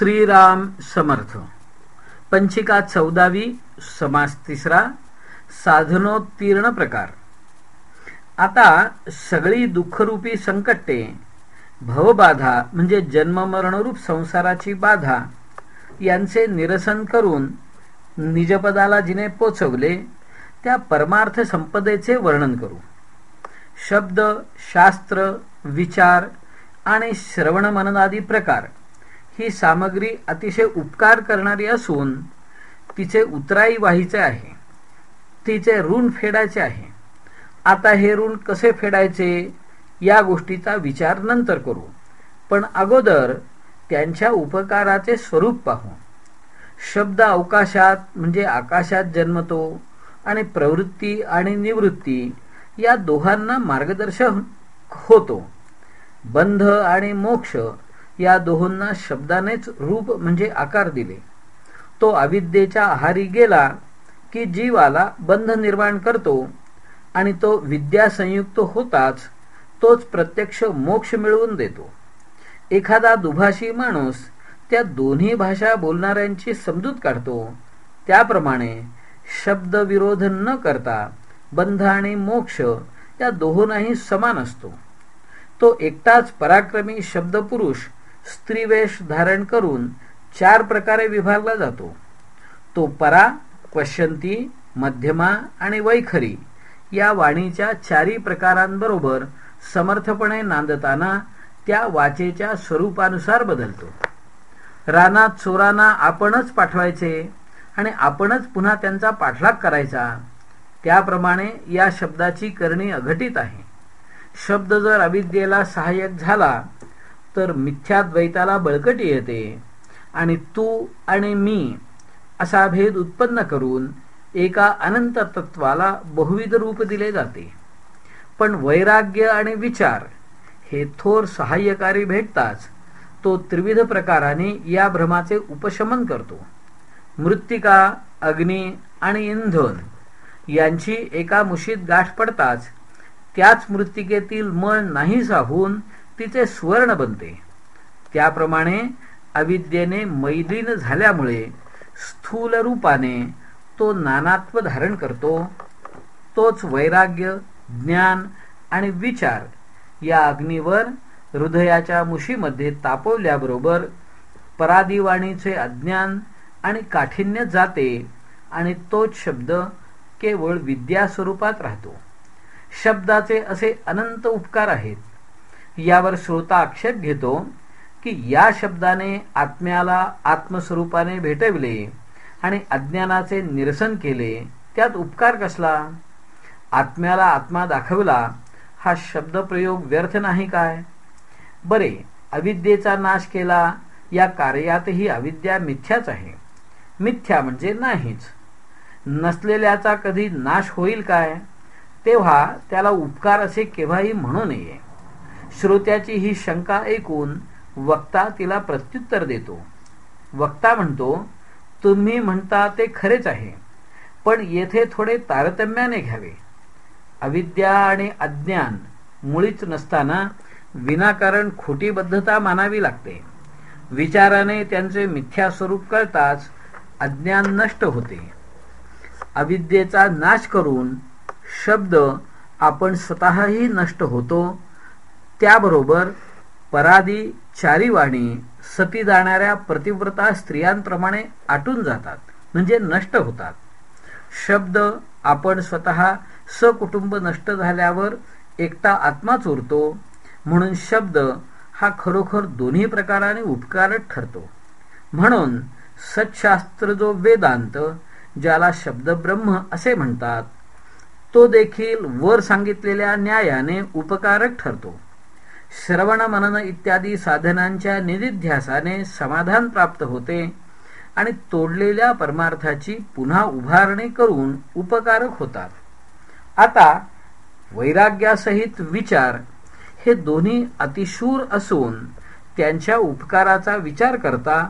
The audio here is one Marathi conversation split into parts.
श्रीराम समर्थ. पंचिका चौदावी समास तिसरा साधनोत्तीर्ण प्रकार. आता सगळी दुःखरूपी संकटे भवबाधा म्हणजे जन्ममरणरूप संसाराची बाधा यांचे निरसन करून निजपदाला जिने पोचवले त्या परमार्थ संपदेचे वर्णन करू. शब्द शास्त्र विचार आणि श्रवण मननादी प्रकार. ही सामग्री अतिशय उपकार करणारी असून तिचे उतराई व्हायचे आहे. तिचे ऋण फेडायचे आहे. आता हे ऋण कसे फेडायचे या गोष्टीचा विचार नंतर करू. पण अगोदर त्यांच्या उपकाराचे स्वरूप पाहू. शब्द अवकाशात म्हणजे आकाशात जन्मतो आणि प्रवृत्ती आणि निवृत्ती या दोघांना मार्गदर्शन होतो. बंध आणि मोक्ष या दोहोंना शब्दानेच रूप म्हणजे आकार दिले. तो अविद्येच्या आहारी गेला की जीवाला बंध निर्माण करतो आणि तो विद्या संयुक्त होताच तोच प्रत्यक्ष मोक्ष मिळवून देतो. एखादा दुभाषी माणूस त्या दोन्ही भाषा बोलणाऱ्यांची समजूत काढतो. त्याप्रमाणे शब्द विरोध न करता बंध आणि मोक्ष या दोहोंनाही समान असतो. तो एकटाच पराक्रमी शब्दपुरुष स्त्रीवेश धारण करून चार प्रकारे विभागला जातो. तो परा क्वशंती मध्यमा आणि वैखरी या वाणीच्या चारी प्रकारांबरोबर समर्थपणे नांदताना त्या वाचेच्या स्वरूपानुसार बदलतो. रानात चोरांना आपणच पाठवायचे आणि आपणच पुन्हा त्यांचा पाठलाग करायचा त्याप्रमाणे या शब्दाची करणी अघटित आहे. शब्द जर अविद्येला सहाय्यक झाला तर मिथ्याद्वैताला बळकटी येते. आणि तू आणि मी असा भेद उत्पन्न करून एका अनंत तत्वाला बहुविध रूप दिले जाते. पण वैराग्य आणि विचार हे थोर सहाय्यकारी भेटताच तो त्रिविध प्रकाराने या भ्रमाचे उपशमन करतो. मृत्तिका अग्नी आणि इंधन यांची एका मुशीत गाठ पडताच त्याच मृत्तिकेतील मळ नाही साहून तिचे स्वर्ण बनते. त्याप्रमाणे अविद्येने मैलीन झाल्यामुळे स्थूल रूपाने तो नानात्व धारण करतो. तोच वैराग्य ज्ञान आणि विचार या अग्नीवर हृदयाच्या मुशीमध्ये तापवल्याबरोबर परादिवाणीचे अज्ञान आणि काठिण्य जाते आणि तोच शब्द केवळ विद्या स्वरूपात राहतो. शब्दाचे असे अनंत उपकार आहेत. यावर श्रोता आक्षेप घेतो की या शब्दाने आत्म्याला आत्मस्वरूपाने भेटविले आणि अज्ञानाचे निरसन केले. त्यात उपकार कसला? आत्म्याला आत्मा दाखवला हा शब्दप्रयोग व्यर्थ नाही काय? बरे अविद्येचा नाश केला या कार्यातही अविद्या मिथ्याच आहे. मिथ्या म्हणजे नाहीच. नसलेल्याचा कधी नाश होईल काय? तेव्हा त्याला उपकार असे केव्हाही म्हणू नये. श्रोत्याची ही शंका ऐकून वक्ता तिला प्रत्युत्तर देतो. वक्ता म्हणतो तुम्ही म्हणता ते खरेच आहे पण येथे थोडे तारतम्याने घ्यावे. अविद्या आणि अज्ञान मुळीच नसताना विनाकारण खोटीबद्धता मानावी लागते. विचाराने त्यांचे मिथ्या स्वरूप कळताच अज्ञान नष्ट होते. अविद्येचा नाश करून शब्द आपण स्वतःही नष्ट होतो त्याबरोबर परादी चारीवाणी सती जाणाऱ्या प्रतिव्रता स्त्रियांप्रमाणे आटून जातात म्हणजे नष्ट होतात. शब्द आपण स्वतः सकुटुंब नष्ट झाल्यावर एकटा आत्माच उरतो म्हणून शब्द हा खरोखर दोन्ही प्रकाराने उपकारक ठरतो. म्हणून सच्छास्त्र जो वेदांत ज्याला शब्द ब्रह्म असे म्हणतात तो देखील वर सांगितलेल्या न्यायाने उपकारक ठरतो. श्रवण मनन इत्यादी साधनांच्या निधिध्यासाने समाधान प्राप्त होते आणि तोडलेल्या परमार्थाची पुन्हा उभारणी करून उपकारक होतात. आता वैराग्यासहित विचार हे दोन्ही अतिशूर असून त्यांच्या उपकाराचा विचार करता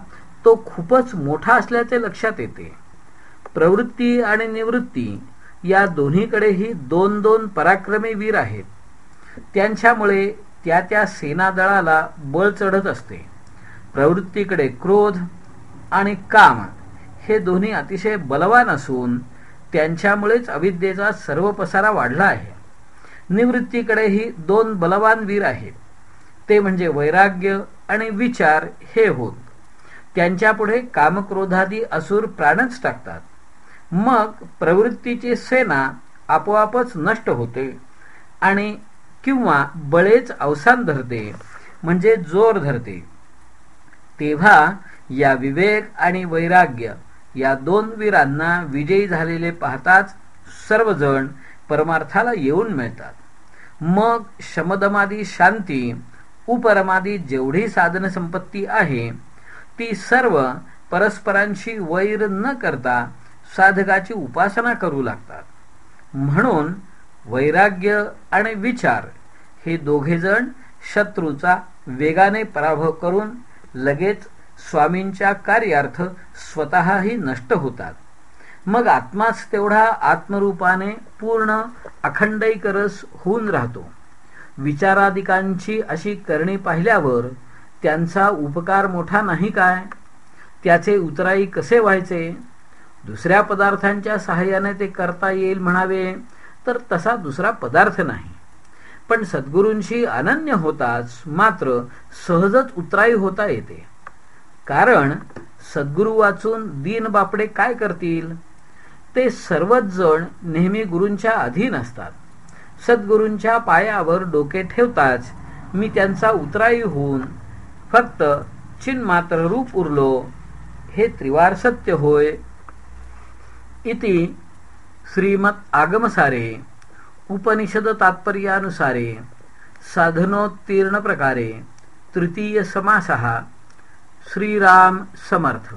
तो खूपच मोठा असल्याचे लक्षात येते. प्रवृत्ती आणि निवृत्ती या दोन्हीकडेही दोन दोन पराक्रमी वीर आहेत. त्यांच्यामुळे त्या त्या सेनादळाला बळ चढत असते. प्रवृत्तीकडे क्रोध आणि काम हे दोन्ही अतिशय बलवान असून त्यांच्यामुळेच अविद्येचा सर्व पसारा वाढला आहे. निवृत्तीकडेही दोन बलवान वीर आहेत. ते म्हणजे वैराग्य आणि विचार हे होत. त्यांच्यापुढे कामक्रोधादी असुर प्राणच टाकतात. मग प्रवृत्तीची सेना आपोआपच नष्ट होते आणि किंवा बळेच अवसान धरते म्हणजे जोर धरते. तेव्हा या विवेक आणि वैराग्य या दोन वीरांना विजयी झालेले पाहताच सर्वजण परमार्थाला येऊन मिळतात. मग शमदमादी शांती उपरमादी जेवढी साधन संपत्ती आहे ती सर्व परस्परांशी वैर न करता साधकाची उपासना करू लागतात. म्हणून वैराग्य आणि विचार हे दोघेजण शत्रूचा वेगाने पराभव करून लगेच स्वामींच्या कार्यार्थ स्वतःही नष्ट होतात. मग आत्माच तेवढा आत्मरूपाने पूर्ण अखंडैकरस होऊन राहतो. विचाराधिकांची अशी करणी पाहिल्यावर त्यांचा उपकार मोठा नाही काय? त्याचे उतराई कसे व्हायचे? दुसऱ्या पदार्थांच्या सहाय्याने ते करता येईल म्हणावे तर तसा दुसरा पदार्थ नाही. पण सद्गुरूंशी अनन्य होताच मात्र सहजच उतराई होता येते. कारण सद्गुरू वाचून दीन बापडे काय करतील? ते सर्वच जण नेहमी गुरूंच्या अधीन असतात. सद्गुरूंच्या पायावर डोके ठेवताच मी त्यांचा उतराई होऊन फक्त चिन्मात्र रूप उरलो. हे त्रिवार सत्य होय. इति श्रीमत आगमसारे उपनिषद तात्पर्यानुसारे साधनोत्तीर्ण प्रकारे तृतीय समासः श्रीराम समर्थ।